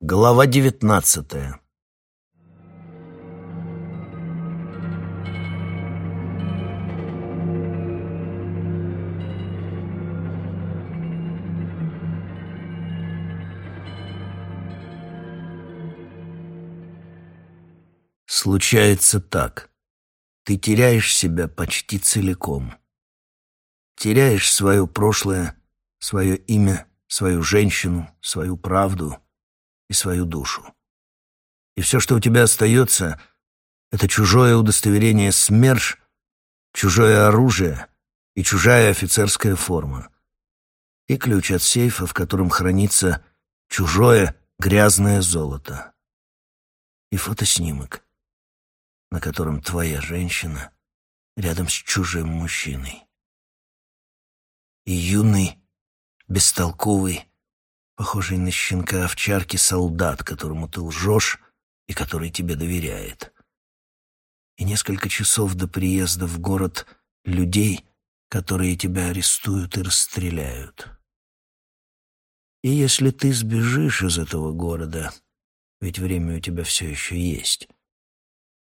Глава девятнадцатая Случается так. Ты теряешь себя почти целиком. Теряешь свое прошлое, свое имя, свою женщину, свою правду и свою душу. И все, что у тебя остается, это чужое удостоверение СМЕРШ, чужое оружие и чужая офицерская форма. И ключ от сейфа, в котором хранится чужое грязное золото. И фотоснимок, на котором твоя женщина рядом с чужим мужчиной. И юный бестолковый, похожий на щенка овчарки солдат, которому ты лжешь и который тебе доверяет. И несколько часов до приезда в город людей, которые тебя арестуют и расстреляют. И если ты сбежишь из этого города, ведь время у тебя все еще есть,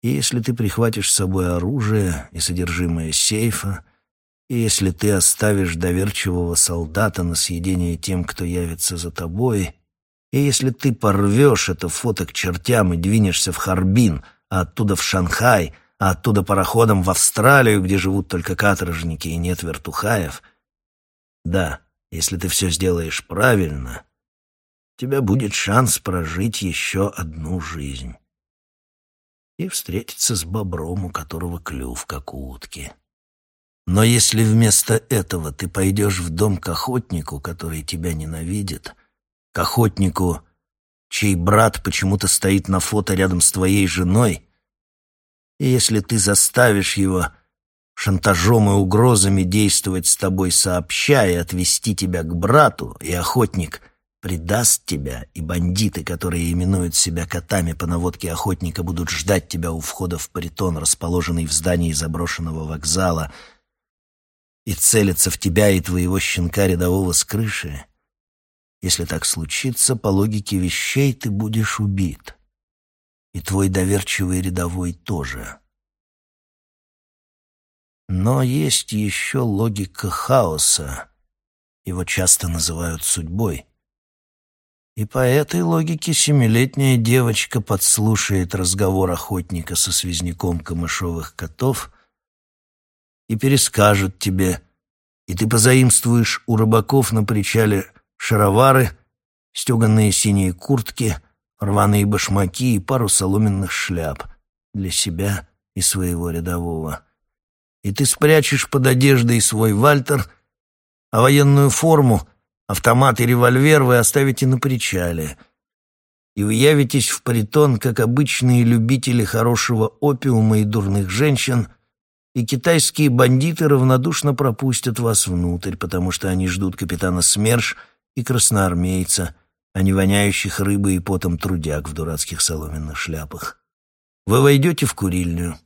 и если ты прихватишь с собой оружие и содержимое сейфа, и если ты оставишь доверчивого солдата на съедение тем, кто явится за тобой, и если ты порвешь это фото к чертям и двинешься в Харбин, а оттуда в Шанхай, а оттуда пароходом в Австралию, где живут только каторжники и нет вертухаев, да, если ты все сделаешь правильно, у тебя будет шанс прожить еще одну жизнь и встретиться с бобром, у которого клюв, как у утки. Но если вместо этого ты пойдешь в дом к охотнику, который тебя ненавидит, к охотнику, чей брат почему-то стоит на фото рядом с твоей женой, и если ты заставишь его шантажом и угрозами действовать с тобой сообща и отвести тебя к брату, и охотник предаст тебя, и бандиты, которые именуют себя котами по наводке охотника, будут ждать тебя у входа в притон, расположенный в здании заброшенного вокзала — и целится в тебя и твоего щенка рядового с крыши, если так случится, по логике вещей ты будешь убит. И твой доверчивый рядовой тоже. Но есть еще логика хаоса. Его часто называют судьбой. И по этой логике семилетняя девочка подслушает разговор охотника со связняком камышовых котов и перескажут тебе, и ты позаимствуешь у рыбаков на причале шаровары, стеганные синие куртки, рваные башмаки и пару соломенных шляп для себя и своего рядового. И ты спрячешь под одеждой свой вальтер, а военную форму, автомат и револьвер вы оставите на причале. И вы явитесь в притон, как обычные любители хорошего опиума и дурных женщин — и китайские бандиты равнодушно пропустят вас внутрь, потому что они ждут капитана СМЕРШ и красноармейца, а не воняющих рыбой и потом трудяг в дурацких соломенных шляпах. Вы войдете в курильню.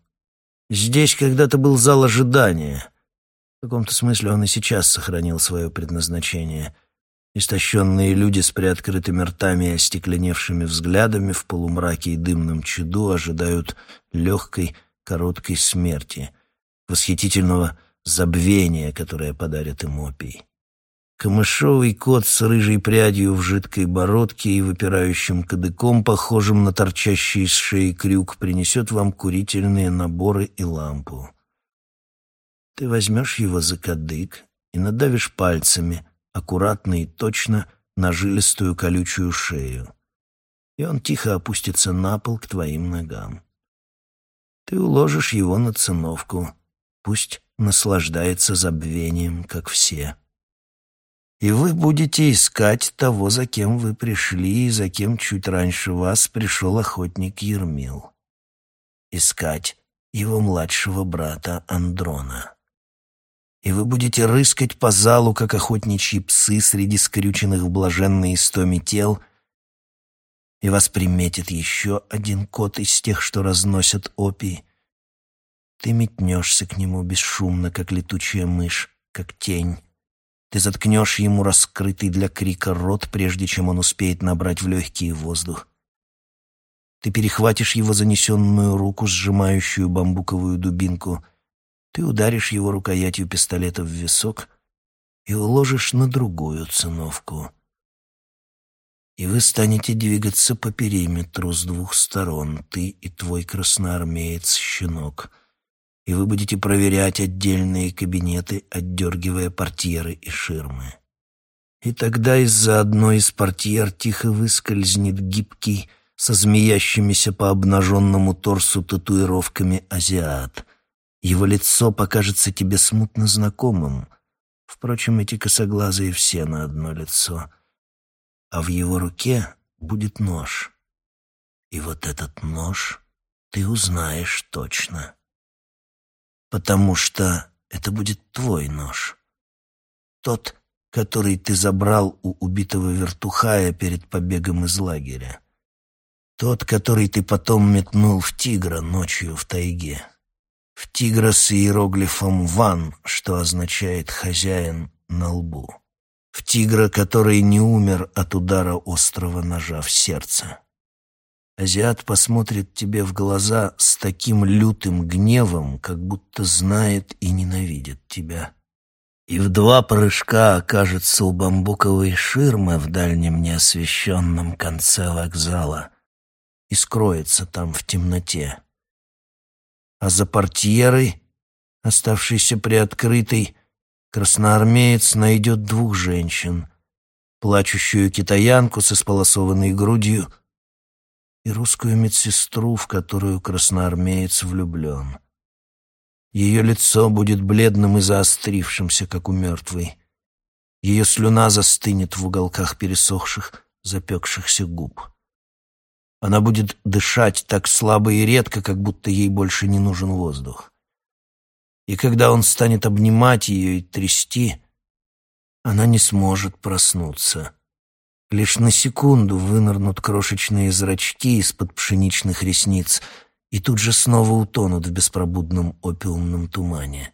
Здесь когда-то был зал ожидания. В каком-то смысле он и сейчас сохранил свое предназначение. Истощенные люди с приоткрытыми ртами и остекленевшими взглядами в полумраке и дымном чаду ожидают легкой, короткой смерти — восхитительного забвения, которое подарит им опий. Камышовый кот с рыжей прядью в жидкой бородке и выпирающим кадыком, похожим на торчащий из шеи крюк, принесет вам курительные наборы и лампу. Ты возьмешь его за кадык и надавишь пальцами, аккуратно и точно, на жилистую колючую шею, и он тихо опустится на пол к твоим ногам. Ты уложишь его на циновку, Пусть наслаждается забвением, как все. И вы будете искать того, за кем вы пришли, и за кем чуть раньше вас пришел охотник Ермил. Искать его младшего брата Андрона. И вы будете рыскать по залу, как охотничьи псы среди скрюченных в блаженной истоме тел, и вас приметит еще один кот из тех, что разносят опий, ты метнешься к нему бесшумно, как летучая мышь, как тень, Ты заткнешь ему раскрытый для крика рот, прежде чем он успеет набрать в легкие воздух. Ты перехватишь его занесенную руку, сжимающую бамбуковую дубинку. Ты ударишь его рукоятью пистолета в висок и уложишь на другую циновку. И вы станете двигаться по периметру с двух сторон, ты и твой красноармеец-щенок — и вы будете проверять отдельные кабинеты, отдергивая портьеры и ширмы. И тогда из-за одной из портьер тихо выскользнет гибкий, со змеящимися по обнаженному торсу татуировками азиат. Его лицо покажется тебе смутно знакомым. Впрочем, эти косоглазые все на одно лицо. А в его руке будет нож. И вот этот нож ты узнаешь точно потому что это будет твой нож. Тот, который ты забрал у убитого вертухая перед побегом из лагеря. Тот, который ты потом метнул в тигра ночью в тайге. В тигра с иероглифом «ван», что означает «хозяин» на лбу. В тигра, который не умер от удара острого ножа в сердце. Азиат посмотрит тебе в глаза с таким лютым гневом, как будто знает и ненавидит тебя. И в два прыжка окажется у бамбуковой ширмы в дальнем неосвещенном конце вокзала и скроется там в темноте. А за портьерой, оставшейся приоткрытой, красноармеец найдет двух женщин — плачущую китаянку со сполосованной грудью — и русскую медсестру, в которую красноармеец влюблен. Ее лицо будет бледным и заострившимся, как у мертвой. Ее слюна застынет в уголках пересохших, запекшихся губ. Она будет дышать так слабо и редко, как будто ей больше не нужен воздух. И когда он станет обнимать ее и трясти, она не сможет проснуться — Лишь на секунду вынырнут крошечные зрачки из-под пшеничных ресниц и тут же снова утонут в беспробудном опиумном тумане.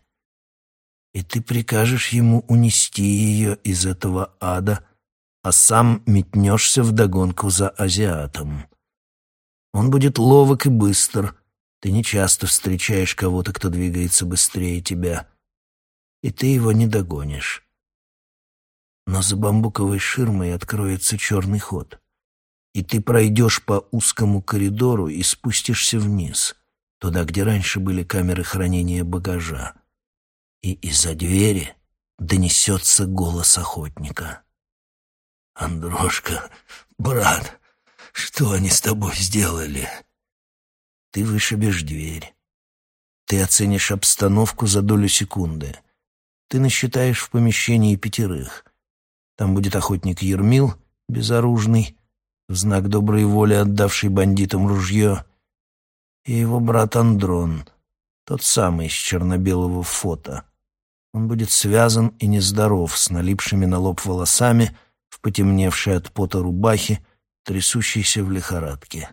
И ты прикажешь ему унести ее из этого ада, а сам метнешься вдогонку за азиатом. Он будет ловок и быстр. Ты не часто встречаешь кого-то, кто двигается быстрее тебя. И ты его не догонишь но за бамбуковой ширмой откроется черный ход, и ты пройдешь по узкому коридору и спустишься вниз, туда, где раньше были камеры хранения багажа, и из-за двери донесется голос охотника. «Андрошка, брат, что они с тобой сделали?» Ты вышибешь дверь. Ты оценишь обстановку за долю секунды. Ты насчитаешь в помещении пятерых — там будет охотник Ермил, безоружный, в знак доброй воли отдавший бандитам ружье, и его брат Андрон, тот самый с черно-белого фото. Он будет связан и нездоров, с налипшими на лоб волосами, в потемневшей от пота рубахе, трясущейся в лихорадке.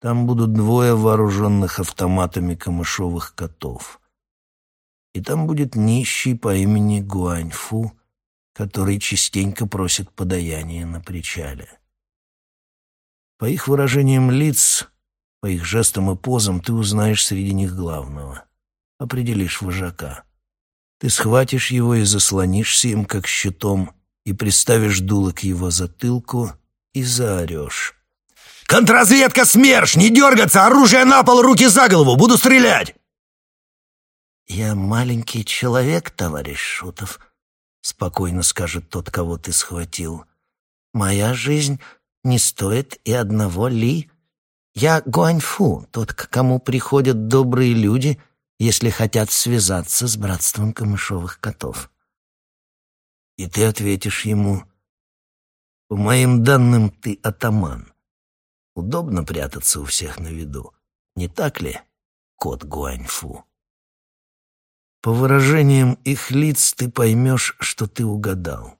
Там будут двое вооруженных автоматами камышовых котов. И там будет нищий по имени Гуаньфу, который частенько просит подаяния на причале. По их выражениям лиц, по их жестам и позам ты узнаешь среди них главного, определишь вожака. Ты схватишь его и заслонишься им, как щитом, и приставишь дуло к его затылку и заорешь. «Контрразведка СМЕРШ! Не дергаться! Оружие на пол, руки за голову! Буду стрелять!» «Я маленький человек, товарищ Шутов», — спокойно скажет тот, кого ты схватил. «Моя жизнь не стоит и одного ли. Я Гуаньфу, тот, к кому приходят добрые люди, если хотят связаться с братством камышовых котов». И ты ответишь ему, «По моим данным, ты атаман. Удобно прятаться у всех на виду, не так ли, кот Гуаньфу?» По выражениям их лиц ты поймешь, что ты угадал.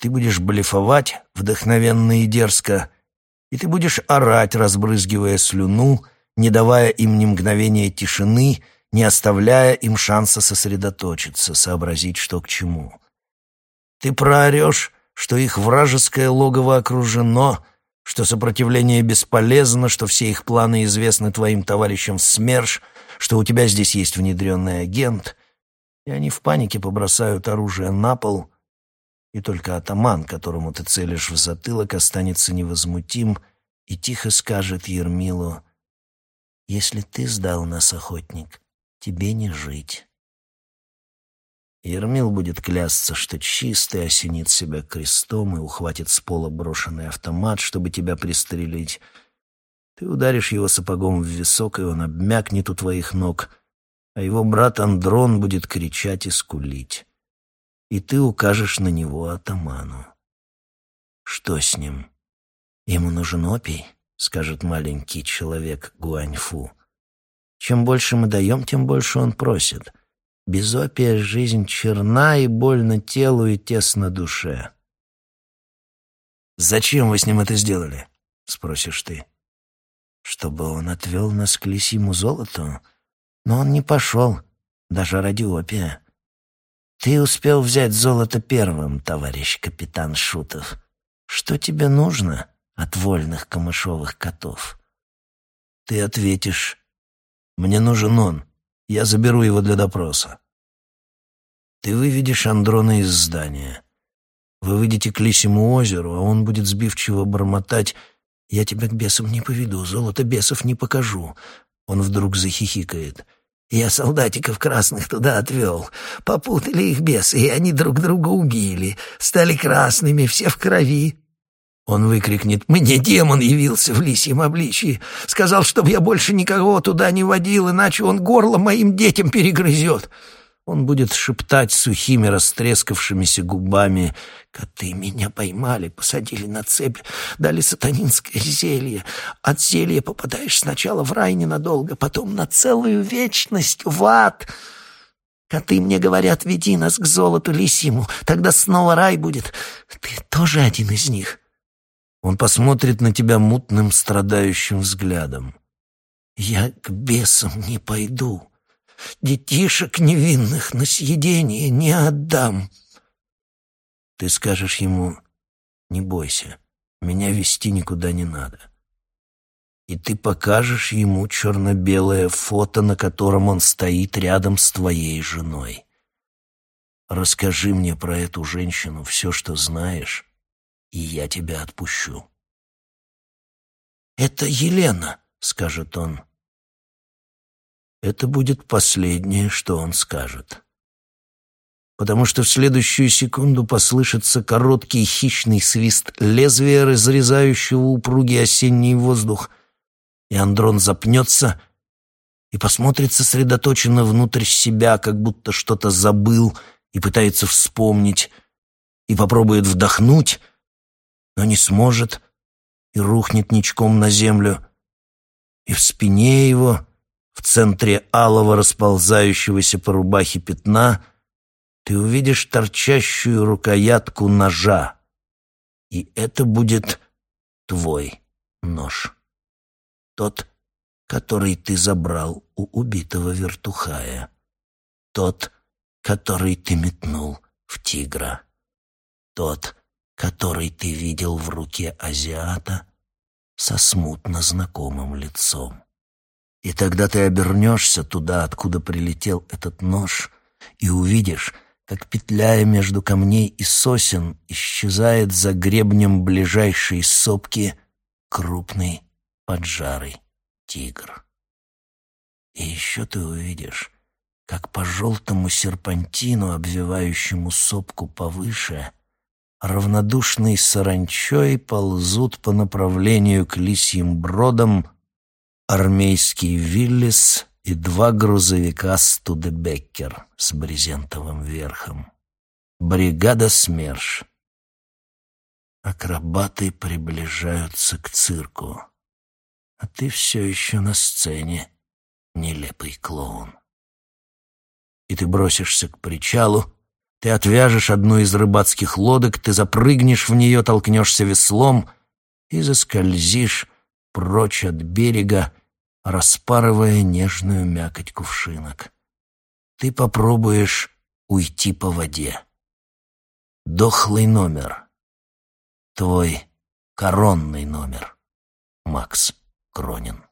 Ты будешь блефовать вдохновенно и дерзко, и ты будешь орать, разбрызгивая слюну, не давая им ни мгновения тишины, не оставляя им шанса сосредоточиться, сообразить, что к чему. Ты проорешь, что их вражеское логово окружено, что сопротивление бесполезно, что все их планы известны твоим товарищам в СМЕРШ, что у тебя здесь есть внедренный агент, и они в панике побросают оружие на пол, и только атаман, которому ты целишь в затылок, останется невозмутим и тихо скажет Ермилу, «Если ты сдал нас, охотник, тебе не жить». Ермил будет клясться, что чистый, осенит себя крестом и ухватит с пола брошенный автомат, чтобы тебя пристрелить. Ты ударишь его сапогом в висок, и он обмякнет у твоих ног, а его брат Андрон будет кричать и скулить. И ты укажешь на него атаману. Что с ним? Ему нужен опий, скажет маленький человек Гуаньфу. Чем больше мы даем, тем больше он просит. Без опия жизнь черна и больно телу и тесно душе. «Зачем вы с ним это сделали?» — спросишь ты. «Чтобы он отвел нас к лисиму золоту, но он не пошел, даже ради опия. Ты успел взять золото первым, товарищ капитан Шутов. Что тебе нужно от вольных камышовых котов?» Ты ответишь, «Мне нужен он, я заберу его для допроса. Ты выведешь Андрона из здания. Вы выйдете к Лисему озеру, а он будет сбивчиво бормотать «Я тебя к бесам не поведу, золото бесов не покажу». Он вдруг захихикает. «Я солдатиков красных туда отвел. Попутали их бесы, и они друг друга убили. Стали красными, все в крови. Он выкрикнет «Мне демон явился в лисьем обличии! Сказал, чтобы я больше никого туда не водил, иначе он горло моим детям перегрызет!» Он будет шептать сухими растрескавшимися губами «Коты меня поймали, посадили на цепь, дали сатанинское зелье. От зелья попадаешь сначала в рай ненадолго, потом на целую вечность в ад!» Коты мне говорят, веди нас к золоту лисиму, тогда снова рай будет. Ты тоже один из них. Он посмотрит на тебя мутным, страдающим взглядом. «Я к бесам не пойду. Детишек невинных на съедение не отдам». Ты скажешь ему, «Не бойся, меня вести никуда не надо». И ты покажешь ему черно-белое фото, на котором он стоит рядом с твоей женой. Расскажи мне про эту женщину все, что знаешь, и я тебя отпущу. «Это Елена», — скажет он. Это будет последнее, что он скажет. Потому что в следующую секунду послышится короткий хищный свист лезвия, разрезающего упругий осенний воздух, и Андрон запнется и посмотрит сосредоточенно внутрь себя, как будто что-то забыл и пытается вспомнить, и попробует вдохнуть, но не сможет и рухнет ничком на землю. И в спине его, в центре алого расползающегося по рубахе пятна, ты увидишь торчащую рукоятку ножа. И это будет твой нож. Тот, который ты забрал у убитого вертухая. Тот, который ты метнул в тигра. Тот, который ты видел в руке азиата со смутно знакомым лицом. И тогда ты обернешься туда, откуда прилетел этот нож, и увидишь, как, петляя между камней и сосен, исчезает за гребнем ближайшей сопки крупный поджарый тигр. И еще ты увидишь, как по желтому серпантину, обвивающему сопку повыше, равнодушной саранчой ползут по направлению к лисьим бродам армейский Виллис и два грузовика Студебеккер с брезентовым верхом. Бригада СМЕРШ. Акробаты приближаются к цирку. А ты все еще на сцене, нелепый клоун. И ты бросишься к причалу, ты отвяжешь одну из рыбацких лодок, ты запрыгнешь в нее, толкнешься веслом и заскользишь прочь от берега, распарывая нежную мякоть кувшинок. Ты попробуешь уйти по воде. Дохлый номер. Твой коронный номер, Макс Кронин.